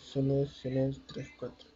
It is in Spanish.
Sonidos adicionales tres, cuatro.